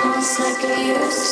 It's like you used